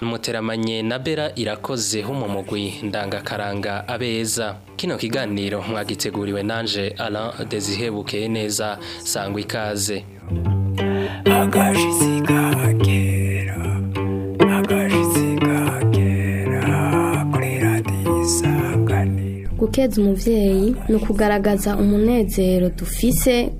muteramanye na bera irakoze humumugwi ndangakaranga abeza kino kiganiro mwagiteguriwe nanje Alain Dezihebukeye neza sangwa ikaze agashitsi kake gukeza umubyeyi ni ukugaragaza umunezero dufise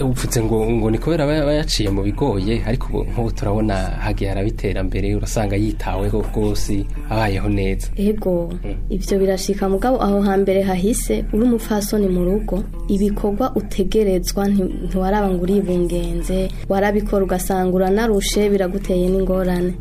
upfutse ngo ngo ni kubera aba yaciye mu bigoye ariko nk'ubu turabona hagiye haraba iterambere urasanga yitaweho rwose abayeho neza yego mm. ibyo birashika mugabo aho hambere hahise uri umupfasoni mu rugo ibikorwa utegerezwa ntiwaraba ngo uribungenze warabikora ugasanga uranarushe biraguteye n'ingorane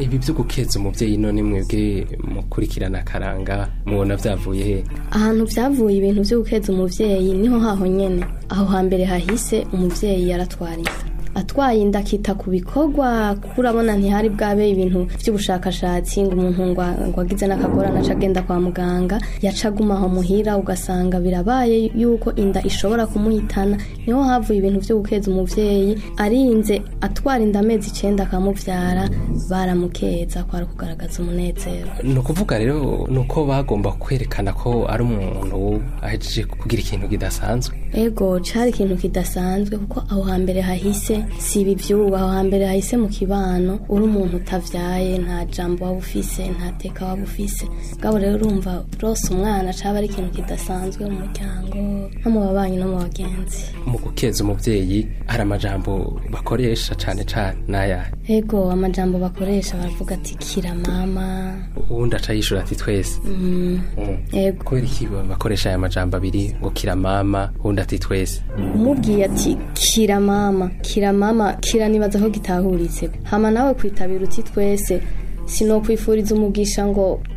ibi byo gukeza umubyeyi none mwebwe mukuri gukurikirana karanga mubona byavuye he ahantu byavuye ibintu byo gukeza umubyeyi niho haho nyine aho hambere hahise umubyeyi yaratwara inda atwaye inda akita ku bikorwa kuko urabona ntihari bwabe ibintu by'ubushakashatsi ngo umuntu ngo agize n'akagorane aca agenda kwa muganga yaca aguma muhira ugasanga birabaye yuko inda ishobora kumuhitana niho havuye ibintu byo gukeza umubyeyi arinze atwara inda amezi icyenda akamubyara baramukeza kwari kugaragaza umunezero ni ukuvuga rero ni uko bagomba kwerekana ko ari umuntu ahejeje kugira ikintu kidasanzwe ego cari ikintu kidasanzwe kuko aho hambere hahise si ibi by'ubu aho hambere hahise mu kibano uri umuntu utavyaye nta jambo waba ufise nta teka waba ufise ngabo rero urumva rose umwana caba ari ikintu kidasanzwe mu muryango no mu babanyi no mu bagenzi mu gukeza umubyeyi hari amajambo bakoresha cyane cane n'ayahe ego amajambo bakoresha baravuga ati kira mama ubundi acayishura ati twese mm. Mm. kubera iki bakoresha aya majambo abiri ngo kira mama ubundi ati twese umubwiye ati kira mama kira mama kira nibaza ko gitahuritse hama nawe kwitabira uti twese sinokwifuriza umugisha ngo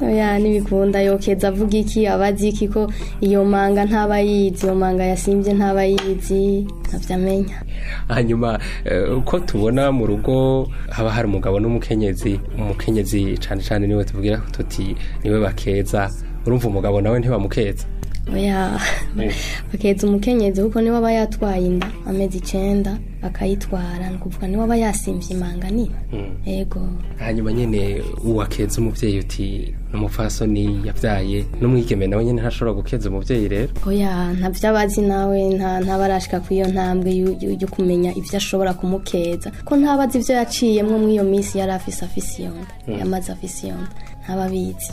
oh, ntibikunda yokeza avuga iki aba iki ko iyo manga ntaba yizi iyo manga yasimbye ntaba yizi ntabyo amenya hanyuma eh, uko tubona mu rugo haba hari umugabo n'umukenyezi umukenyezi cyane cyane niwe tuvugira tuti niwe bakeza urumva umugabo nawe ntibamukeza bakahetse umukenyezi kuko niwe aba yatwaye inda amezi icyenda akayitwara ni ukuvuga niwe aba yasimbye imanga nini hmm. yego hanyuma nyine uwakenze umubyeyi uti umupfasoni yabyaye n'umwigeme nawe nyine ntashobora gukenza umubyeyi rero oya ntabyo aba azi nawe ntabarashika ku iyo ntambwe yo kumenya ibyo ashobora kumukeza ko ntabazi ibyo yaciyemo muri iyo minsi yari afise afise iyo hmm. yamaze afise ntababizi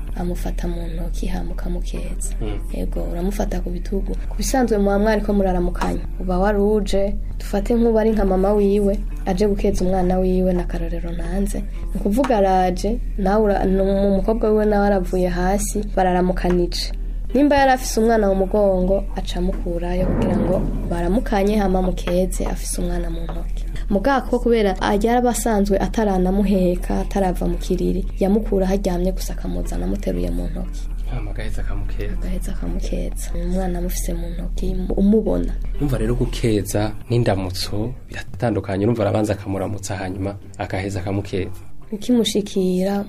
amufata mu ntoki hamuka mukeza hmm. yego uramufata ku bitugu ku bisanzwe muba mwari ko muraramukanya uba wari uje dufate nk'ubu ari nka mama wiwe aje gukeza umwana wiwe na karorero nanze ni ukuvuga araje nawe umukobwa wiwe nawe aravuye hasi bararamukanije nimba yari afise umwana mu mugongo acamukurayo kugira ngo baramukanye hama afise umwana mu ntoki muganga ko kubera ajyara abasanzwe ataranamuheka atarava mu kiriri yamukura aharyamye gusa akamuzana amuteruye mu ntoki agaheza akamukeza agaheza akamukeza umwana amufise mu ntoki umubona numva rero gukeza n'indamutso biratandukanye numva arabanza akamuramutsa hanyuma agaheza akamukeza bikimushikira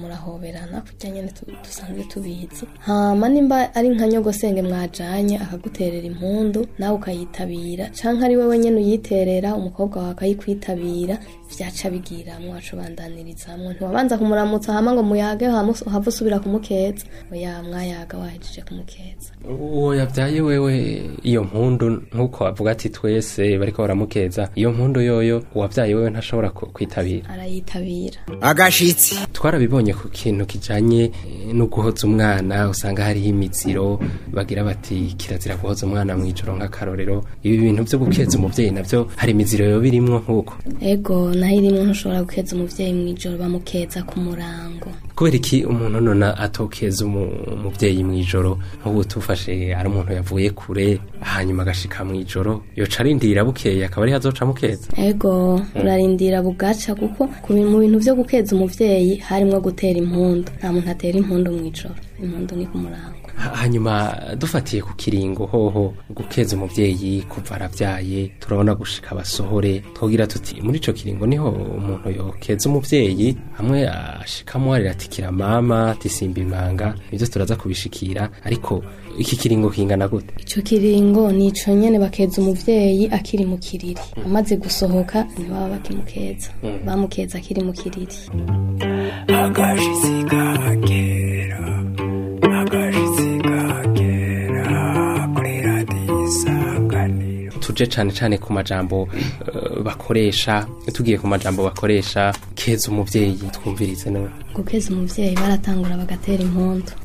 murahoberana kujya nyine dusanzwe tubizi hama nimba ari nka nyogosenge mwajanye akaguterera impundu nawe ukayitabira cyangwa ari wowe nyine uyiterera umukobwa wawe akayikwitabira vyaca bigiramwo wacu bandanirizamwo ntiwabanza kumuramutsa hama ngo muyage uhava usubira kumukeza oya mwayaga wahejeje kumukeza uwo yavyaye wewe iyo mpundu nkuko avuga ati twese bariko baramukeza iyo mpundu yoyo uwavyaye wewe ntashobora kwitabira arayitabira agashitsi twarabibonye ku kintu kijyanye eh, no guhoza umwana usanga hariho imitsiro bagira bati kirazira guhoza umwana mu ijoro nk'akarorero ibi bintu byo gukeza umubyeyi nabyo hari imiziro yo birimo nk'uko ego naho irimo ntushobora gukeza umubyeyi mu ijoro bamukeza ku murango kubera iki umuntu nona atokeza umubyeyi mu ijoro nk'ubu tufashe ari umuntu yavuye kure hanyuma agashika mu ijoro yoca arindira bukeye akaba ari hazoca mukeza ego mm. urarindira bugaca kuko mu bintu byo gukeza umubyeyi harimo gutera impundu nta muntu atera impundu mu ijoro impundu ni ku murango hanyuma dufatiye ku kiringo hoho gukeza umubyeyi kuva arabyaye turabona gushika abasohore twogira tuti muri ico kiringo niho umuntu yokeza umubyeyi amwe ashikamo arira tikira mama tisimba imanga nivyo turaza kubishikira ariko iki kiringo kingana gute ico kiringo nico nyene bakeza umubyeyi akiri mu kiriri mm. amaze gusohoka ntibaba bakimukeza mm. bamukeza akiri mu kiriri agashizika tuje cyane cyane ku majambo eh, bakoresha tugiye ku majambo bakoresha keza umubyeyi twumvirize none gukeza umubyeyi baratangura bagatera impundu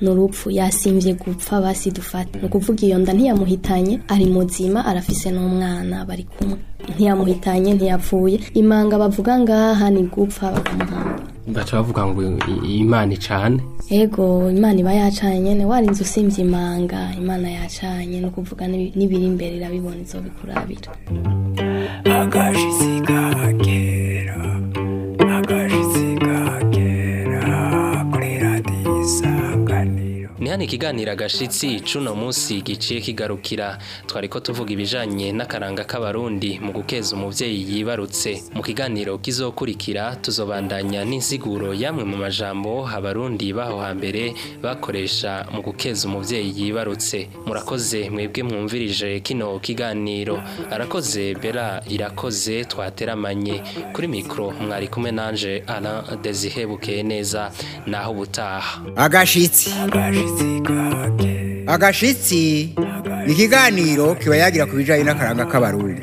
ni urupfu yasimbye gupfa basi dufate ni hmm. ukuvuga iyo nda ntiyamuhitanye ari muzima arafise n'umwana bari kumwe ntiyamuhitanye ntiyapfuye imanga bavuga ngaha ni gupfa bakamuhanga baca bavuga ngo imana icane yego imana iba yacanye nyine wari inzu imanga imana yacanye no kuvuga n'ibiri imbere irabibona izo bikurabira ni ikiganiro agashyitsi cuno munsi giciye kigarukira twari ko tuvuga ibijanye n'akaranga k'abarundi mu gukeza umubyeyi yibarutse mu kiganiro kizokurikira tuzobandanya n'insiguro y'amwe mu majambo abarundi b'aho hambere bakoresha mu gukeza umubyeyi yibarutse murakoze mwebwe mwumvirije kino kiganiro arakoze bera irakoze twateramanye kuri mikoro mwari kumwe nanje ara dezihebukeye neza naho ubutaha agashitsi agashitsi ni ikiganiro kiba yagira ku bijyanye n'akaranga k'abarundi